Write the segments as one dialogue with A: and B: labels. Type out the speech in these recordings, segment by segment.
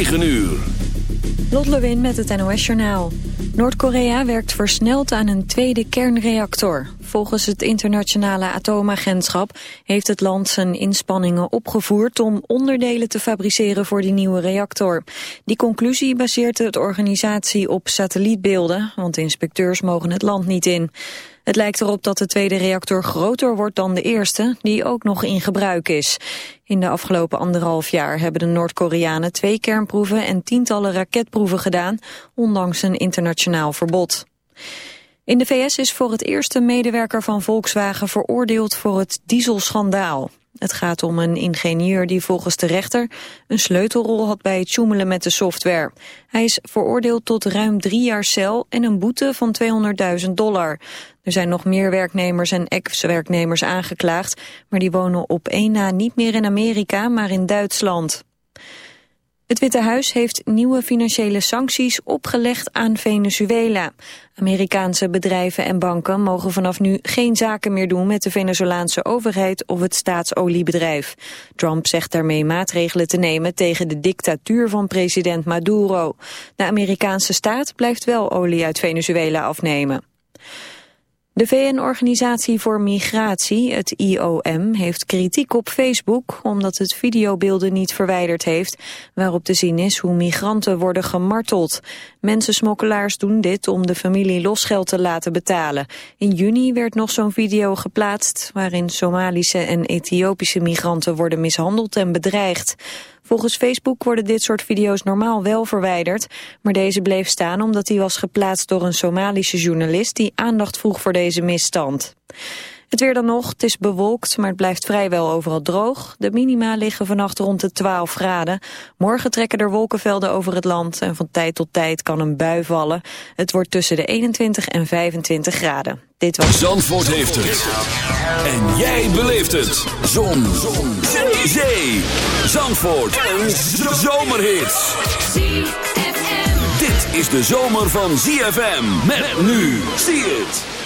A: 9 uur.
B: Lot Lewin met het NOS Journaal. Noord-Korea werkt versneld aan een tweede kernreactor. Volgens het internationale atoomagentschap heeft het land zijn inspanningen opgevoerd om onderdelen te fabriceren voor die nieuwe reactor. Die conclusie baseert de organisatie op satellietbeelden, want inspecteurs mogen het land niet in. Het lijkt erop dat de tweede reactor groter wordt dan de eerste, die ook nog in gebruik is. In de afgelopen anderhalf jaar hebben de Noord-Koreanen twee kernproeven en tientallen raketproeven gedaan, ondanks een internationaal verbod. In de VS is voor het eerst een medewerker van Volkswagen veroordeeld voor het dieselschandaal. Het gaat om een ingenieur die volgens de rechter een sleutelrol had bij het joemelen met de software. Hij is veroordeeld tot ruim drie jaar cel en een boete van 200.000 dollar. Er zijn nog meer werknemers en ex-werknemers aangeklaagd, maar die wonen op één na niet meer in Amerika, maar in Duitsland. Het Witte Huis heeft nieuwe financiële sancties opgelegd aan Venezuela. Amerikaanse bedrijven en banken mogen vanaf nu geen zaken meer doen met de Venezolaanse overheid of het staatsoliebedrijf. Trump zegt daarmee maatregelen te nemen tegen de dictatuur van president Maduro. De Amerikaanse staat blijft wel olie uit Venezuela afnemen. De VN-organisatie voor Migratie, het IOM, heeft kritiek op Facebook omdat het videobeelden niet verwijderd heeft, waarop te zien is hoe migranten worden gemarteld. Mensensmokkelaars doen dit om de familie losgeld te laten betalen. In juni werd nog zo'n video geplaatst waarin Somalische en Ethiopische migranten worden mishandeld en bedreigd. Volgens Facebook worden dit soort video's normaal wel verwijderd, maar deze bleef staan omdat hij was geplaatst door een Somalische journalist die aandacht vroeg voor deze misstand. Het weer dan nog, het is bewolkt, maar het blijft vrijwel overal droog. De minima liggen vannacht rond de 12 graden. Morgen trekken er wolkenvelden over het land en van tijd tot tijd kan een bui vallen. Het wordt tussen de 21 en 25 graden.
A: Dit was... Zandvoort heeft het. En jij beleeft het. Zon. Zon. Zee. Zee. Zandvoort. Een zomerhit. Dit is de zomer van ZFM. Met nu. Zie het.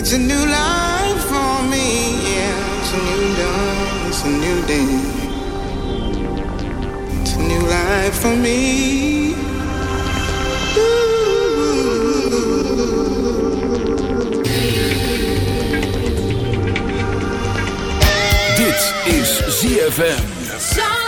C: It's a new life for me, yeah. It's a new dawn, it's a new day. It's a new life for me.
D: Dit is ZFM.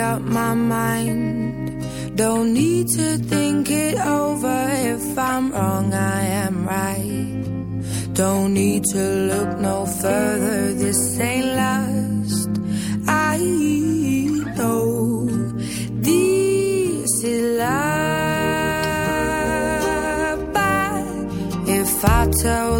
E: Up my mind. Don't need to think it over. If I'm wrong, I am right. Don't need to look no further. This ain't lust. I know This is love, But if I tell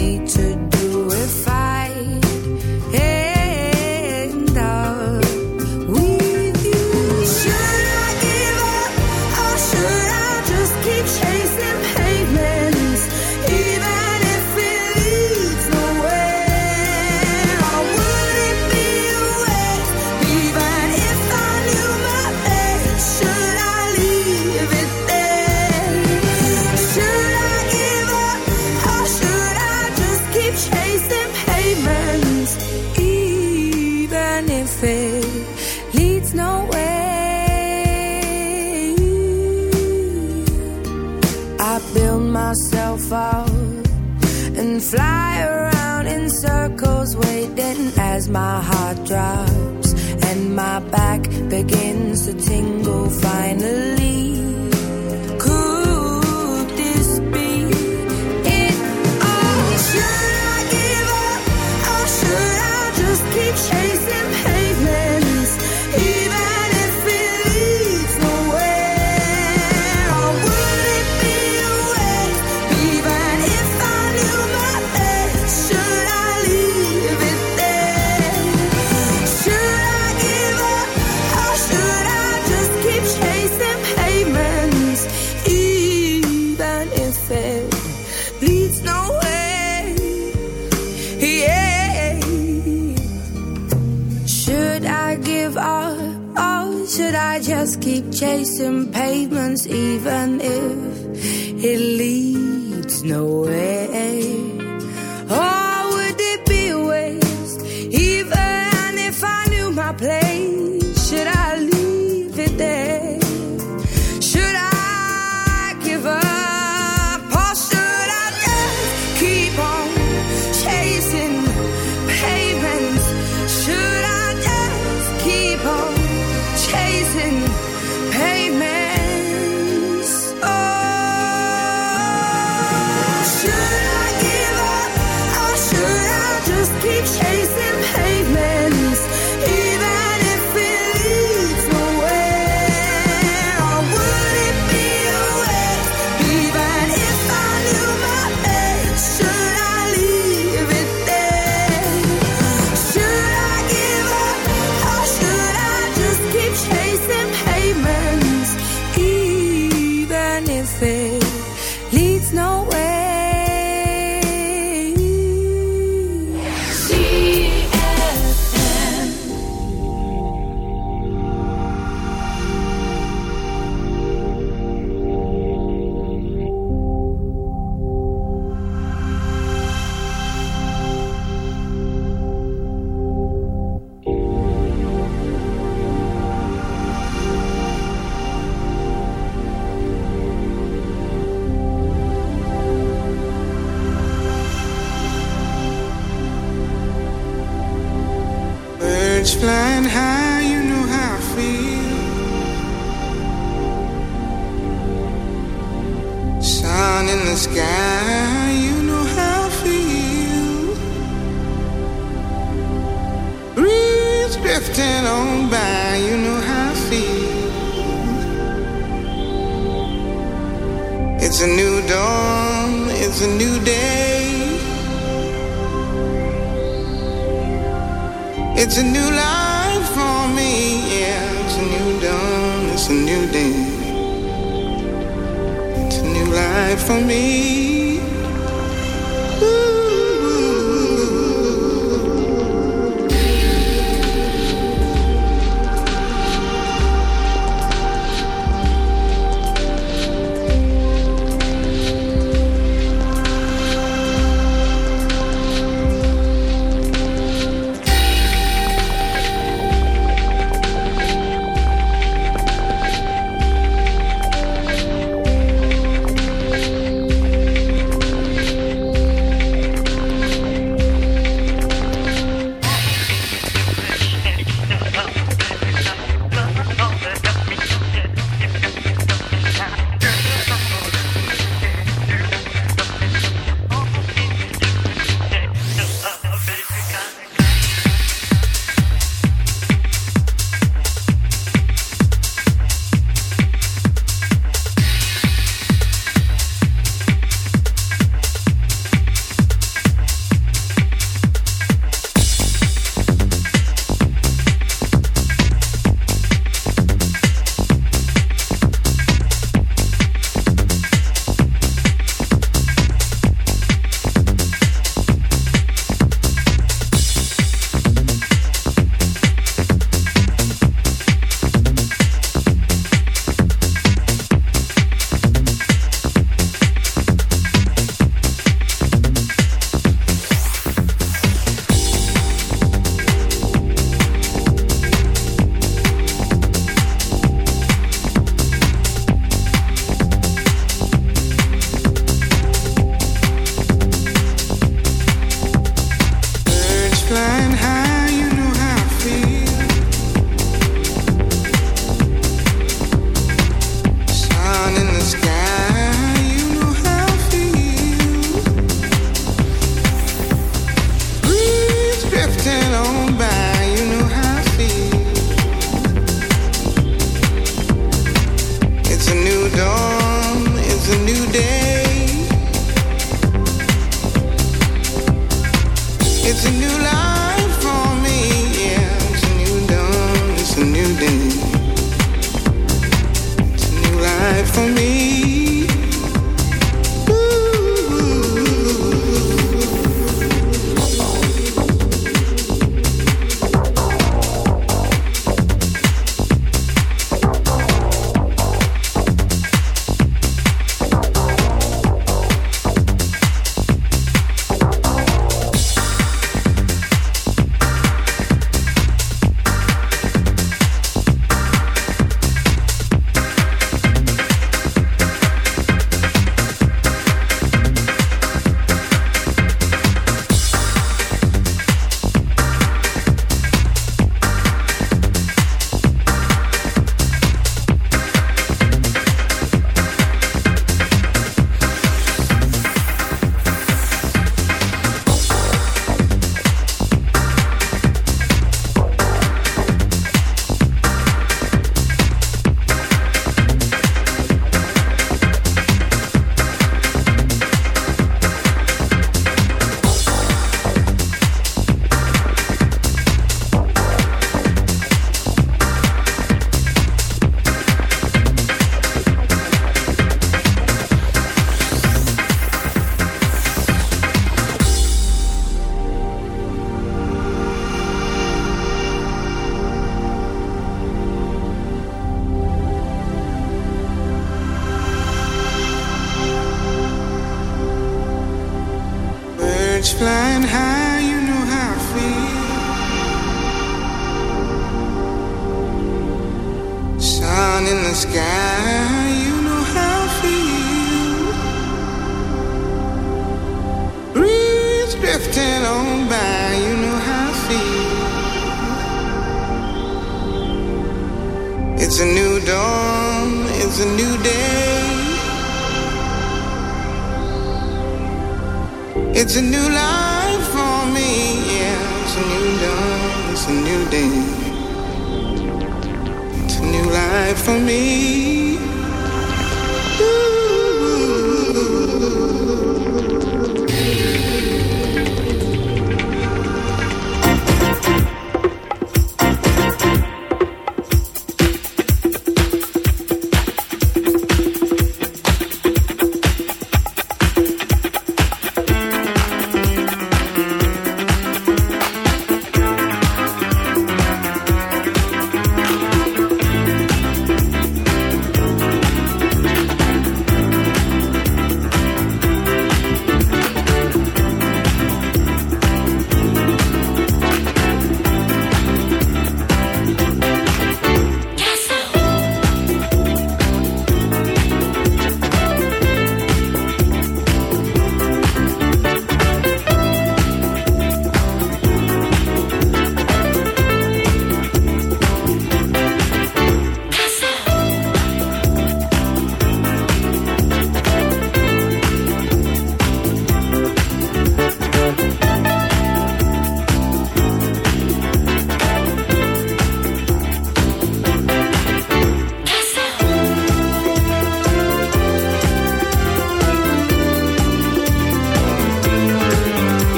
C: For me.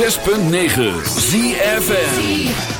F: 106.9 ZFN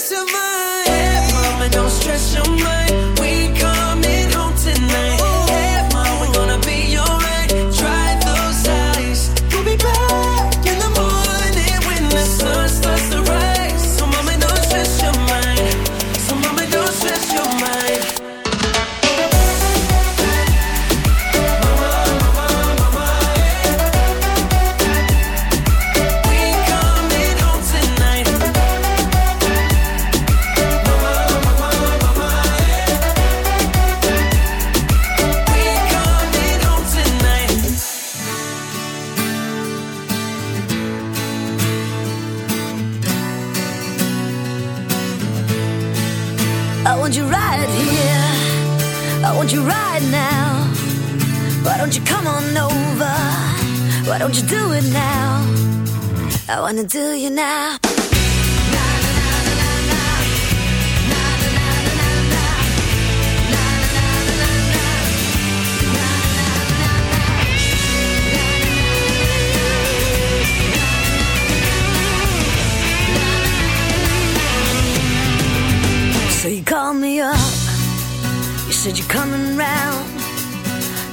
F: don't
G: you come on over? Why don't you do it now? I wanna do you now. So you called me up. You said you're coming round.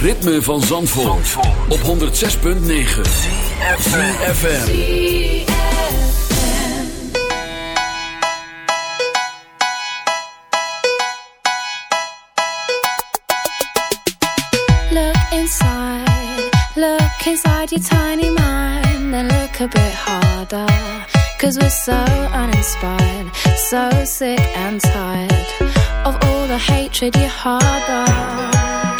A: ritme van Zandvoort, Zandvoort. op 106.9 CFFM
D: Look inside, look inside your tiny mind and look a bit harder. Cause we're so uninspired, so sick and tired Of all the hatred you harbor.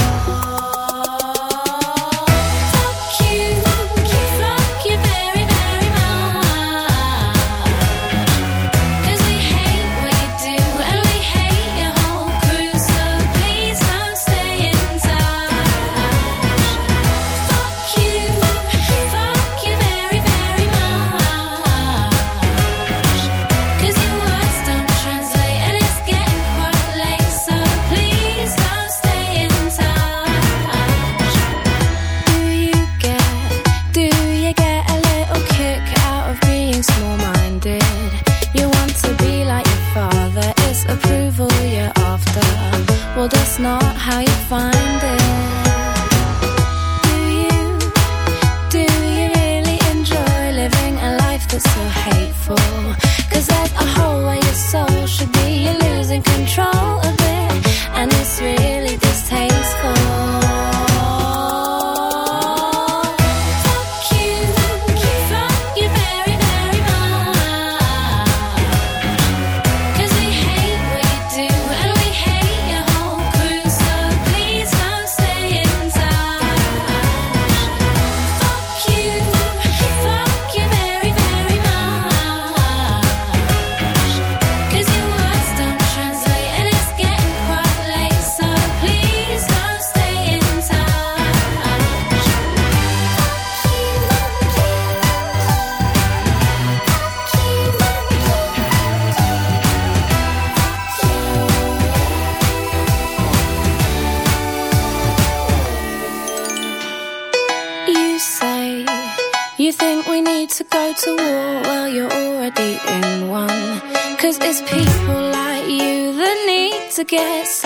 H: guess.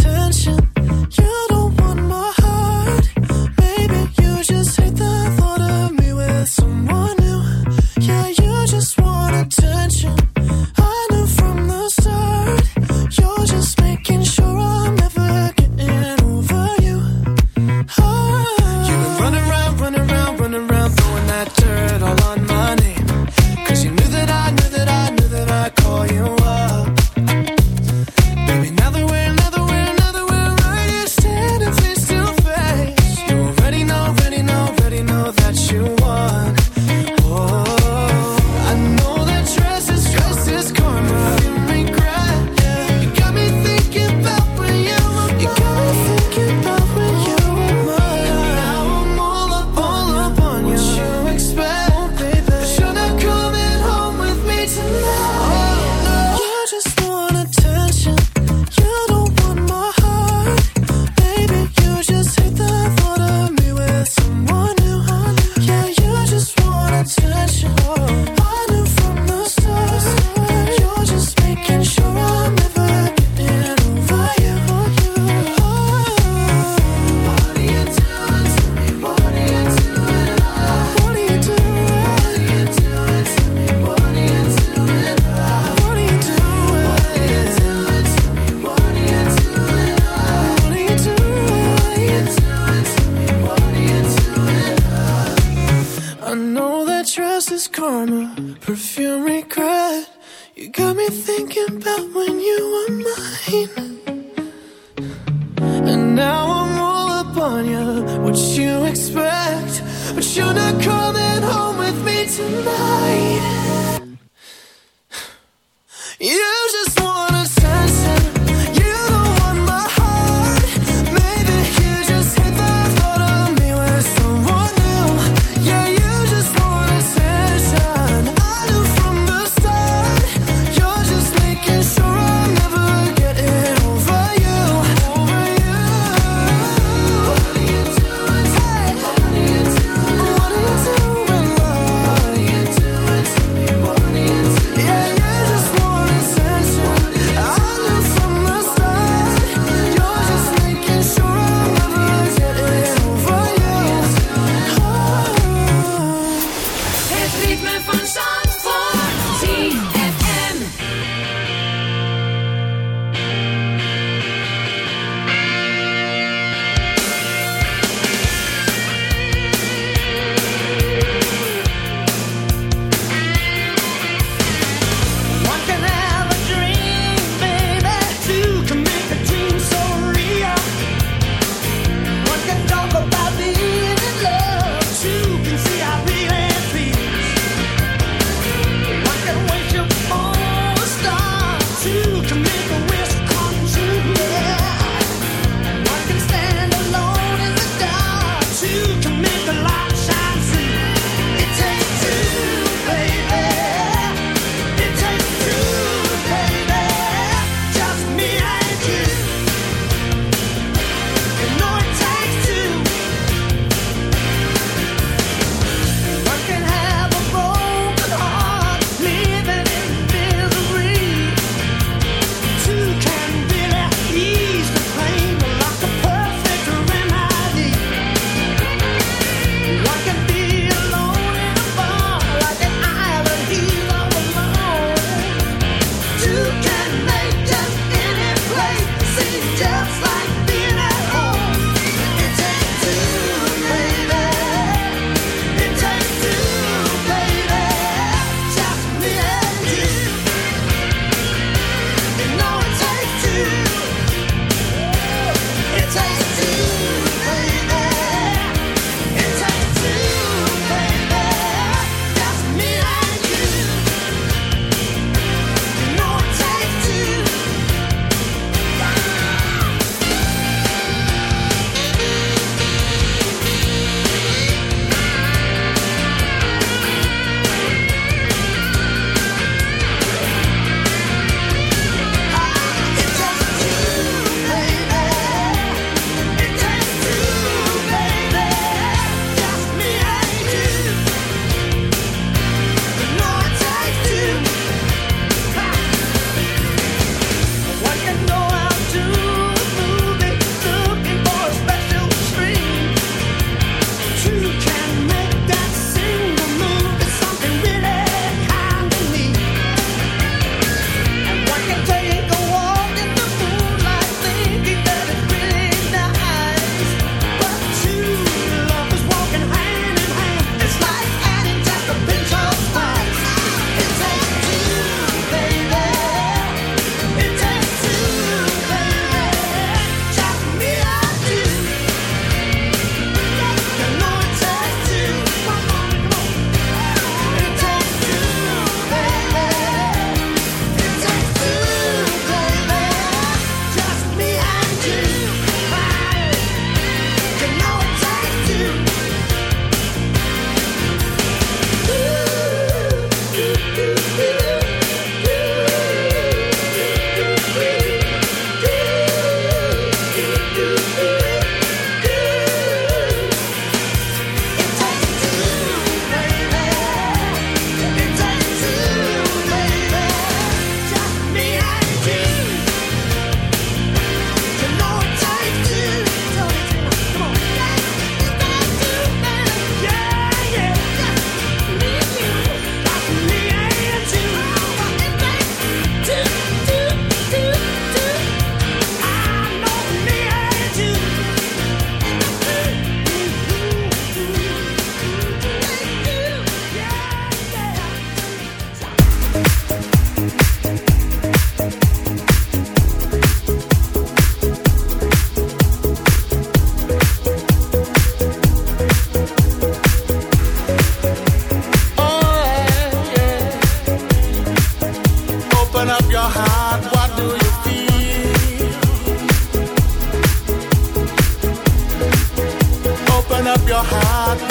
C: your heart.